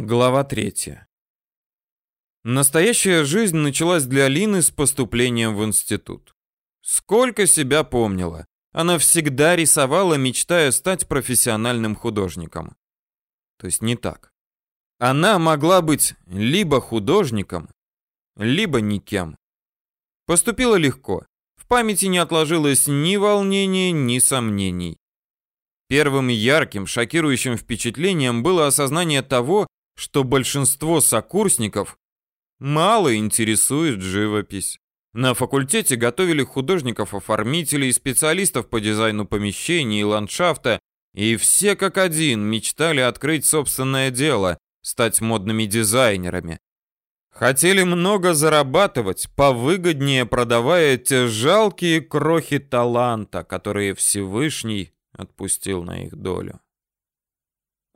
Глава третья. Настоящая жизнь началась для Лины с поступлением в институт. Сколько себя помнила, она всегда рисовала, мечтая стать профессиональным художником. То есть не так. Она могла быть либо художником, либо никем. Поступила легко. В памяти не отложилось ни волнения, ни сомнений. Первым ярким, шокирующим впечатлением было осознание того, что большинство сокурсников мало интересует живопись. На факультете готовили художников-оформителей, специалистов по дизайну помещений и ландшафта, и все как один мечтали открыть собственное дело, стать модными дизайнерами. Хотели много зарабатывать, повыгоднее продавая те жалкие крохи таланта, которые Всевышний отпустил на их долю.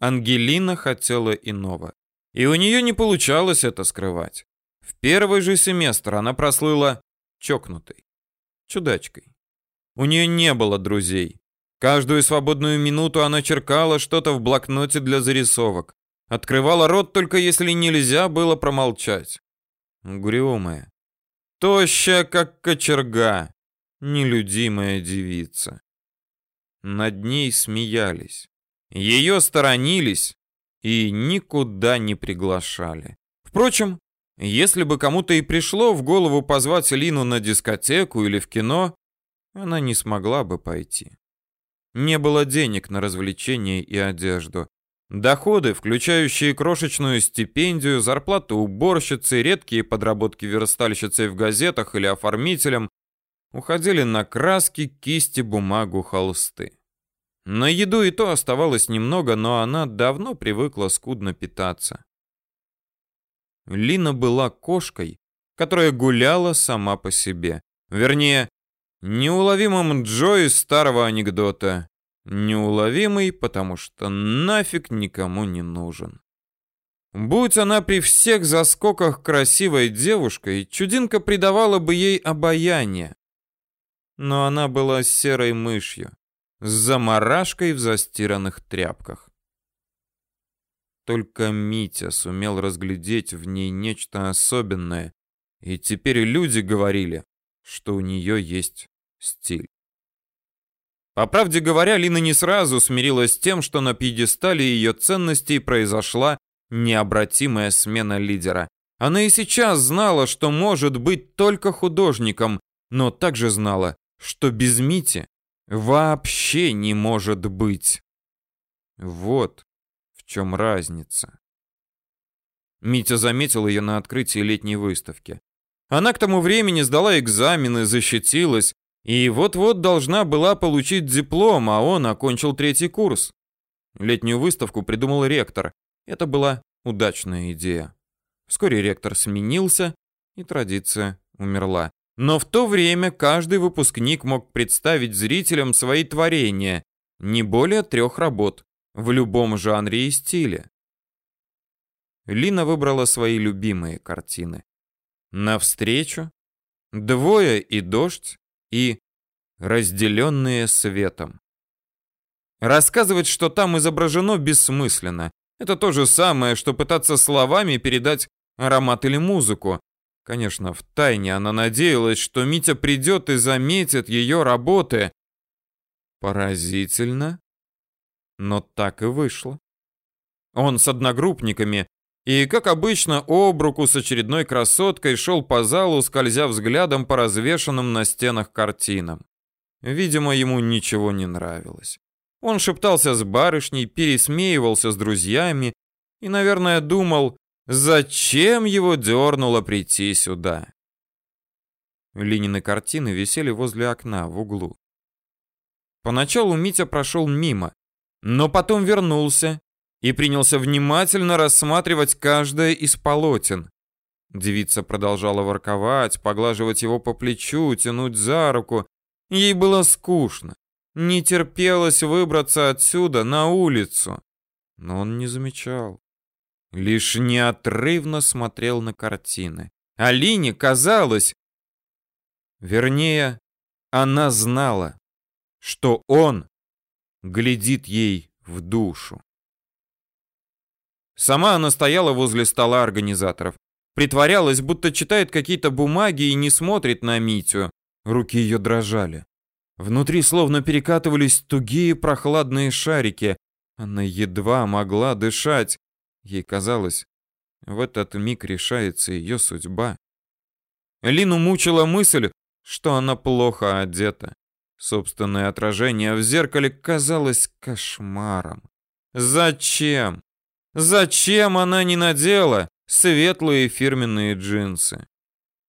Ангелина хотела иного. И у нее не получалось это скрывать. В первый же семестр она прослыла чокнутой, чудачкой. У нее не было друзей. Каждую свободную минуту она черкала что-то в блокноте для зарисовок. Открывала рот только если нельзя было промолчать. Угрюмая, тощая, как кочерга, нелюдимая девица. Над ней смеялись. Ее сторонились и никуда не приглашали. Впрочем, если бы кому-то и пришло в голову позвать Лину на дискотеку или в кино, она не смогла бы пойти. Не было денег на развлечения и одежду. Доходы, включающие крошечную стипендию, зарплату уборщицы, редкие подработки верстальщицей в газетах или оформителем, уходили на краски, кисти, бумагу, холсты. На еду и то оставалось немного, но она давно привыкла скудно питаться. Лина была кошкой, которая гуляла сама по себе. Вернее, неуловимым Джо из старого анекдота. Неуловимый, потому что нафиг никому не нужен. Будь она при всех заскоках красивой девушкой, чудинка придавала бы ей обаяние. Но она была серой мышью с заморашкой в застиранных тряпках. Только Митя сумел разглядеть в ней нечто особенное, и теперь люди говорили, что у нее есть стиль. По правде говоря, Лина не сразу смирилась с тем, что на пьедестале ее ценностей произошла необратимая смена лидера. Она и сейчас знала, что может быть только художником, но также знала, что без Мити Вообще не может быть. Вот в чем разница. Митя заметил ее на открытии летней выставки. Она к тому времени сдала экзамены, защитилась и вот-вот должна была получить диплом, а он окончил третий курс. Летнюю выставку придумал ректор. Это была удачная идея. Вскоре ректор сменился, и традиция умерла. Но в то время каждый выпускник мог представить зрителям свои творения, не более трех работ, в любом жанре и стиле. Лина выбрала свои любимые картины. «Навстречу», «Двое и дождь» и «Разделенные светом». Рассказывать, что там изображено, бессмысленно. Это то же самое, что пытаться словами передать аромат или музыку. Конечно, в тайне она надеялась, что Митя придет и заметит ее работы. Поразительно. Но так и вышло. Он с одногруппниками и, как обычно, об руку с очередной красоткой шел по залу, скользя взглядом по развешанным на стенах картинам. Видимо, ему ничего не нравилось. Он шептался с барышней, пересмеивался с друзьями и, наверное, думал, Зачем его дернуло прийти сюда? Ленины картины висели возле окна в углу. Поначалу Митя прошел мимо, но потом вернулся и принялся внимательно рассматривать каждое из полотен. Девица продолжала ворковать, поглаживать его по плечу, тянуть за руку. Ей было скучно. Не терпелось выбраться отсюда на улицу. Но он не замечал лишь неотрывно смотрел на картины. Алине казалось, вернее, она знала, что он глядит ей в душу. Сама она стояла возле стола организаторов. Притворялась, будто читает какие-то бумаги и не смотрит на Митю. Руки ее дрожали. Внутри словно перекатывались тугие прохладные шарики. Она едва могла дышать. Ей казалось, в этот миг решается ее судьба. Лину мучила мысль, что она плохо одета. Собственное отражение в зеркале казалось кошмаром. Зачем? Зачем она не надела светлые фирменные джинсы?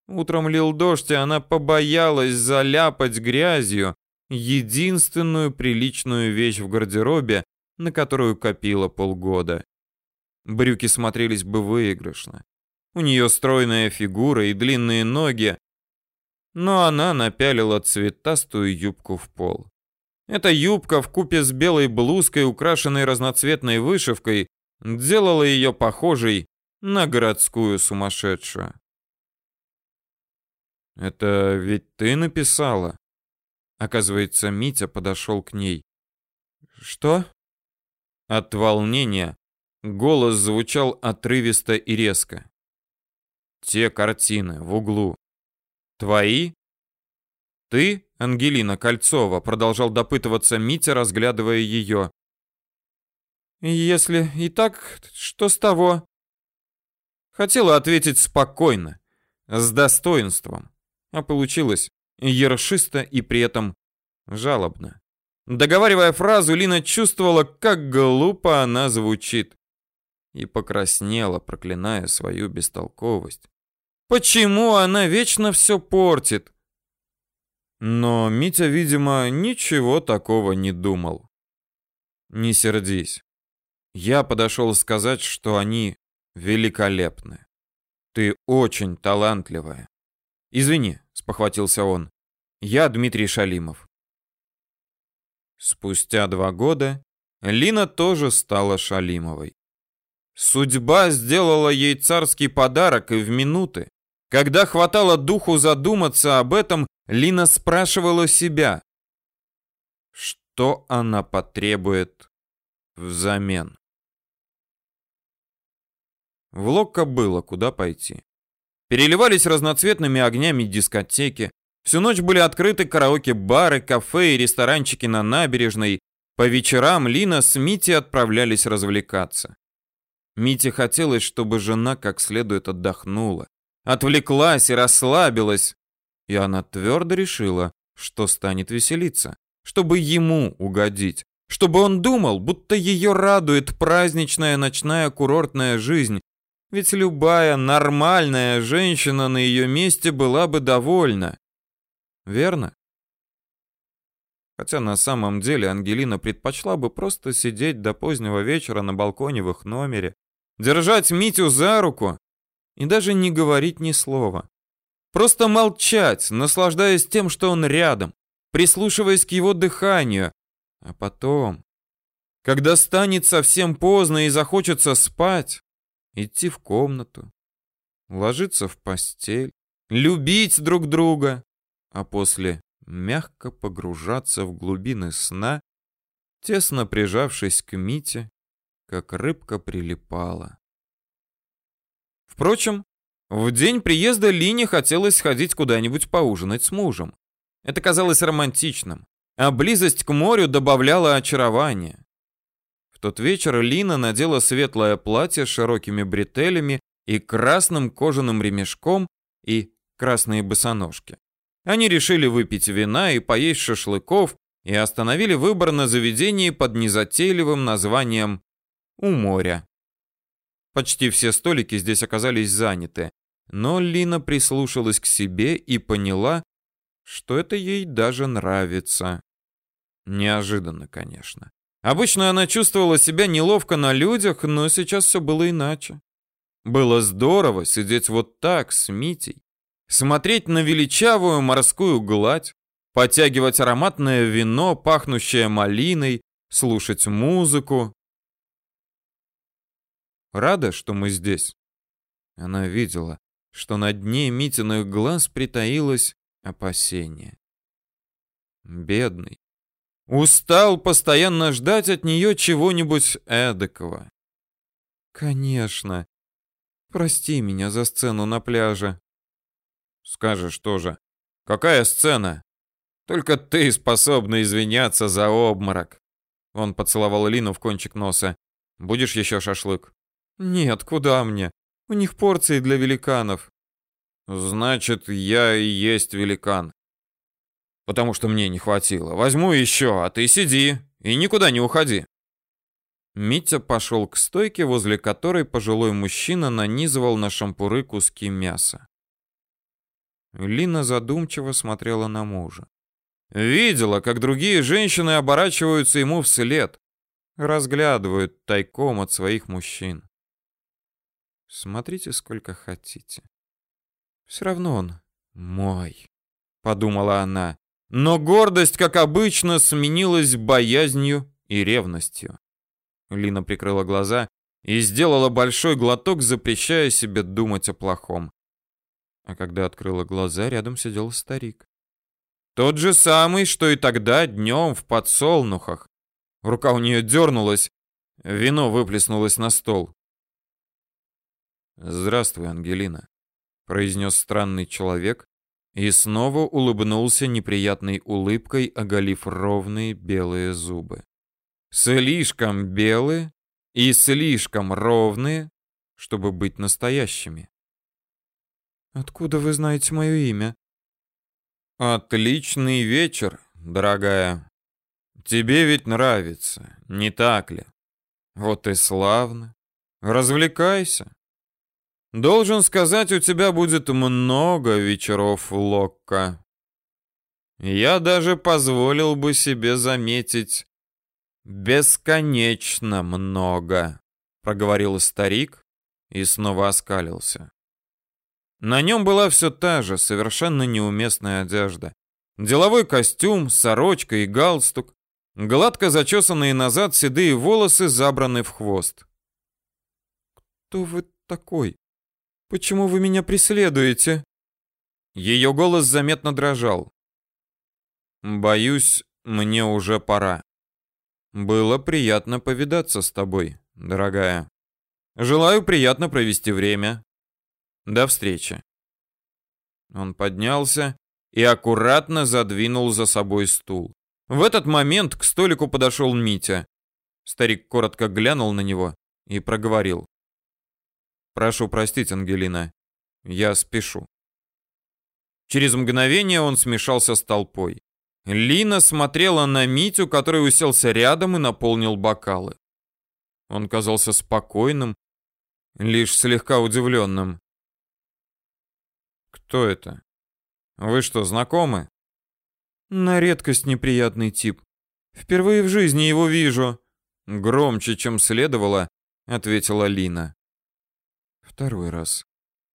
Утром лил дождь, и она побоялась заляпать грязью единственную приличную вещь в гардеробе, на которую копила полгода. Брюки смотрелись бы выигрышно. У нее стройная фигура и длинные ноги, но она напялила цветастую юбку в пол. Эта юбка в купе с белой блузкой, украшенной разноцветной вышивкой, делала ее похожей на городскую сумасшедшую. «Это ведь ты написала?» Оказывается, Митя подошел к ней. «Что?» От волнения голос звучал отрывисто и резко. «Те картины в углу. Твои?» «Ты, Ангелина Кольцова?» Продолжал допытываться Митя, разглядывая ее. «Если и так, что с того?» Хотела ответить спокойно, с достоинством, а получилось ершисто и при этом жалобно. Договаривая фразу, Лина чувствовала, как глупо она звучит. И покраснела, проклиная свою бестолковость. Почему она вечно все портит? Но Митя, видимо, ничего такого не думал. Не сердись. Я подошел сказать, что они великолепны. Ты очень талантливая. Извини, спохватился он. Я Дмитрий Шалимов. Спустя два года Лина тоже стала Шалимовой. Судьба сделала ей царский подарок, и в минуты, когда хватало духу задуматься об этом, Лина спрашивала себя, что она потребует взамен. В Локко было куда пойти. Переливались разноцветными огнями дискотеки. Всю ночь были открыты караоке-бары, кафе и ресторанчики на набережной. По вечерам Лина с Мити отправлялись развлекаться. Мите хотелось, чтобы жена как следует отдохнула, отвлеклась и расслабилась. И она твердо решила, что станет веселиться, чтобы ему угодить, чтобы он думал, будто ее радует праздничная ночная курортная жизнь, ведь любая нормальная женщина на ее месте была бы довольна. Верно? Хотя на самом деле Ангелина предпочла бы просто сидеть до позднего вечера на балконе в их номере, держать Митю за руку и даже не говорить ни слова. Просто молчать, наслаждаясь тем, что он рядом, прислушиваясь к его дыханию. А потом, когда станет совсем поздно и захочется спать, идти в комнату, ложиться в постель, любить друг друга, а после мягко погружаться в глубины сна, тесно прижавшись к Мите, как рыбка прилипала. Впрочем, в день приезда Лине хотелось сходить куда-нибудь поужинать с мужем. Это казалось романтичным, а близость к морю добавляла очарования тот вечер Лина надела светлое платье с широкими бретелями и красным кожаным ремешком и красные босоножки. Они решили выпить вина и поесть шашлыков и остановили выбор на заведении под незатейливым названием «У моря». Почти все столики здесь оказались заняты, но Лина прислушалась к себе и поняла, что это ей даже нравится. Неожиданно, конечно. Обычно она чувствовала себя неловко на людях, но сейчас все было иначе. Было здорово сидеть вот так с Митей, смотреть на величавую морскую гладь, потягивать ароматное вино, пахнущее малиной, слушать музыку. Рада, что мы здесь. Она видела, что на дне Митиных глаз притаилось опасение. Бедный, Устал постоянно ждать от нее чего-нибудь эдакого. Конечно. Прости меня за сцену на пляже. Скажешь тоже. Какая сцена? Только ты способна извиняться за обморок. Он поцеловал Лину в кончик носа. Будешь еще шашлык? Нет, куда мне? У них порции для великанов. Значит, я и есть великан. Потому что мне не хватило. Возьму еще, а ты сиди и никуда не уходи. Митя пошел к стойке, возле которой пожилой мужчина нанизывал на шампуры куски мяса. Лина задумчиво смотрела на мужа. Видела, как другие женщины оборачиваются ему вслед, разглядывают тайком от своих мужчин. Смотрите сколько хотите. Все равно он мой, подумала она. Но гордость, как обычно, сменилась боязнью и ревностью. Лина прикрыла глаза и сделала большой глоток, запрещая себе думать о плохом. А когда открыла глаза, рядом сидел старик. Тот же самый, что и тогда днем в подсолнухах. Рука у нее дернулась, вино выплеснулось на стол. «Здравствуй, Ангелина», — произнес странный человек и снова улыбнулся неприятной улыбкой, оголив ровные белые зубы. Слишком белые и слишком ровные, чтобы быть настоящими. «Откуда вы знаете мое имя?» «Отличный вечер, дорогая. Тебе ведь нравится, не так ли? Вот и славно. Развлекайся. Должен сказать, у тебя будет много вечеров, Локка. Я даже позволил бы себе заметить бесконечно много, проговорил старик и снова оскалился. На нем была все та же, совершенно неуместная одежда. Деловой костюм, сорочка и галстук, гладко зачесанные назад седые волосы забраны в хвост. «Кто вы такой?» Почему вы меня преследуете? Ее голос заметно дрожал. Боюсь, мне уже пора. Было приятно повидаться с тобой, дорогая. Желаю приятно провести время. До встречи. Он поднялся и аккуратно задвинул за собой стул. В этот момент к столику подошел Митя. Старик коротко глянул на него и проговорил: Прошу простить, Ангелина. Я спешу. Через мгновение он смешался с толпой. Лина смотрела на Митю, который уселся рядом и наполнил бокалы. Он казался спокойным, лишь слегка удивленным. Кто это? Вы что, знакомы? На редкость неприятный тип. Впервые в жизни его вижу. Громче, чем следовало, ответила Лина. Второй раз,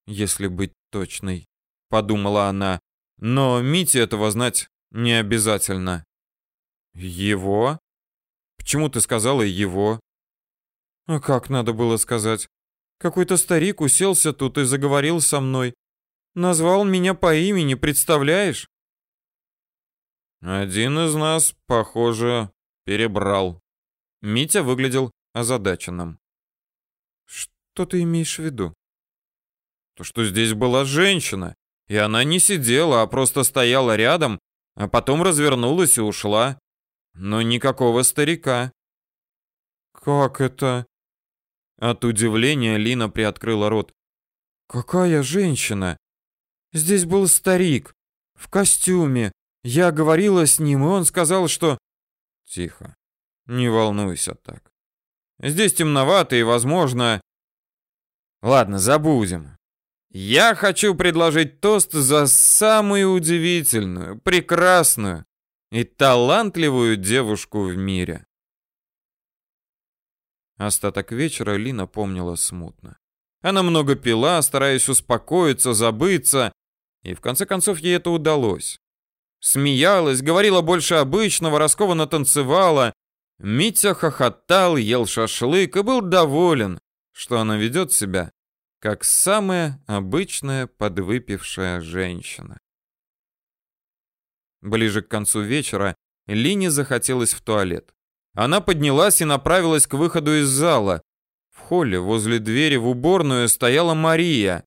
если быть точной, подумала она, но Мите этого знать не обязательно. Его? Почему ты сказала его? А как надо было сказать? Какой-то старик уселся тут и заговорил со мной. Назвал меня по имени, представляешь? Один из нас, похоже, перебрал. Митя выглядел озадаченным. Что ты имеешь в виду? То, что здесь была женщина, и она не сидела, а просто стояла рядом, а потом развернулась и ушла. Но никакого старика. Как это? От удивления Лина приоткрыла рот. Какая женщина? Здесь был старик в костюме. Я говорила с ним, и он сказал, что Тихо. Не волнуйся так. Здесь темновато и, возможно, Ладно, забудем. Я хочу предложить тост за самую удивительную, прекрасную и талантливую девушку в мире. Остаток вечера Лина помнила смутно. Она много пила, стараясь успокоиться, забыться, и в конце концов ей это удалось. Смеялась, говорила больше обычного, раскованно танцевала. Митя хохотал, ел шашлык и был доволен, что она ведет себя как самая обычная подвыпившая женщина. Ближе к концу вечера Лине захотелось в туалет. Она поднялась и направилась к выходу из зала. В холле возле двери в уборную стояла Мария,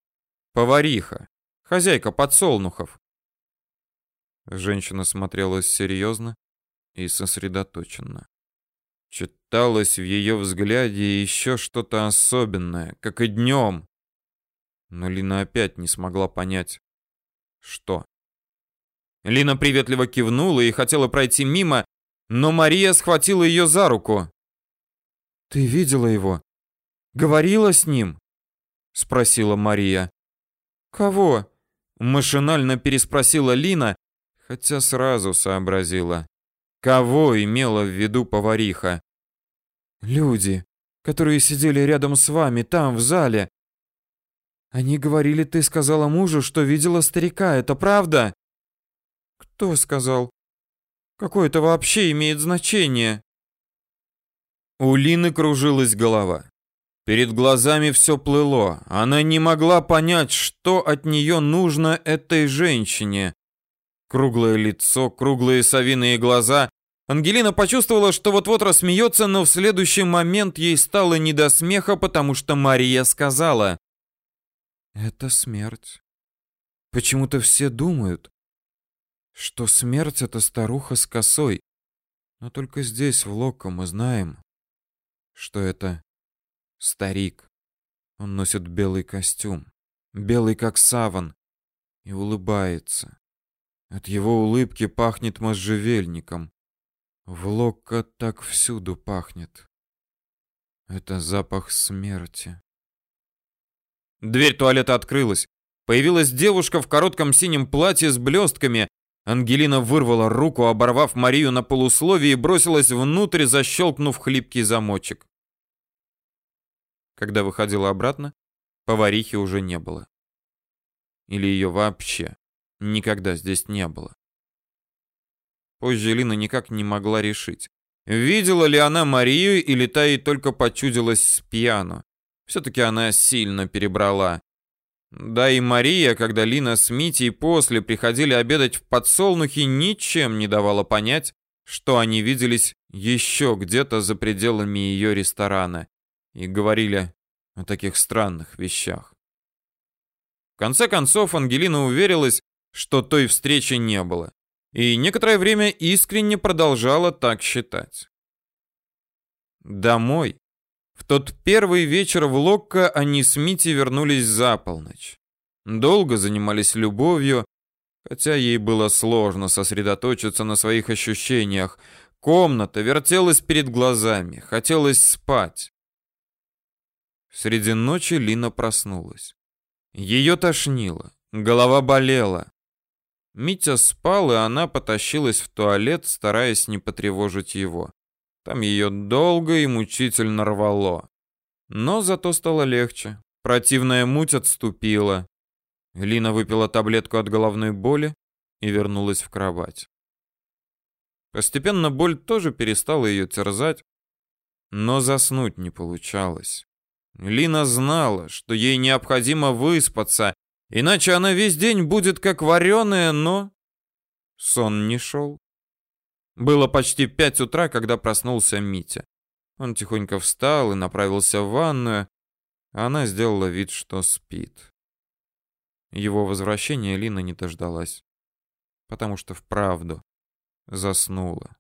повариха, хозяйка подсолнухов. Женщина смотрелась серьезно и сосредоточенно. Читалось в ее взгляде еще что-то особенное, как и днем. Но Лина опять не смогла понять, что. Лина приветливо кивнула и хотела пройти мимо, но Мария схватила ее за руку. «Ты видела его? Говорила с ним?» — спросила Мария. «Кого?» — машинально переспросила Лина, хотя сразу сообразила. Кого имела в виду повариха? «Люди, которые сидели рядом с вами, там, в зале. Они говорили, ты сказала мужу, что видела старика, это правда?» «Кто сказал? Какое это вообще имеет значение?» У Лины кружилась голова. Перед глазами все плыло. Она не могла понять, что от нее нужно этой женщине. Круглое лицо, круглые совиные глаза. Ангелина почувствовала, что вот-вот рассмеется, но в следующий момент ей стало не до смеха, потому что Мария сказала. «Это смерть. Почему-то все думают, что смерть — это старуха с косой. Но только здесь, в Локко, мы знаем, что это Старик. Он носит белый костюм, белый как саван, и улыбается. От его улыбки пахнет можжевельником. В Локко так всюду пахнет. Это запах смерти. Дверь туалета открылась. Появилась девушка в коротком синем платье с блестками. Ангелина вырвала руку, оборвав Марию на полусловие и бросилась внутрь, защелкнув хлипкий замочек. Когда выходила обратно, поварихи уже не было. Или ее вообще никогда здесь не было. Позже Лина никак не могла решить, видела ли она Марию или та ей только почудилась с пьяну. Все-таки она сильно перебрала. Да и Мария, когда Лина с Митей после приходили обедать в подсолнухи, ничем не давала понять, что они виделись еще где-то за пределами ее ресторана и говорили о таких странных вещах. В конце концов, Ангелина уверилась, что той встречи не было, и некоторое время искренне продолжала так считать. Домой. В тот первый вечер в Локко они с Мити вернулись за полночь. Долго занимались любовью, хотя ей было сложно сосредоточиться на своих ощущениях. Комната вертелась перед глазами, хотелось спать. Среди ночи Лина проснулась. Ее тошнило, голова болела. Митя спал, и она потащилась в туалет, стараясь не потревожить его. Там ее долго и мучительно рвало. Но зато стало легче. Противная муть отступила. Лина выпила таблетку от головной боли и вернулась в кровать. Постепенно боль тоже перестала ее терзать, но заснуть не получалось. Лина знала, что ей необходимо выспаться, иначе она весь день будет как вареная, но... Сон не шел. Было почти пять утра, когда проснулся Митя. Он тихонько встал и направился в ванную. Она сделала вид, что спит. Его возвращения Лина не дождалась, потому что вправду заснула.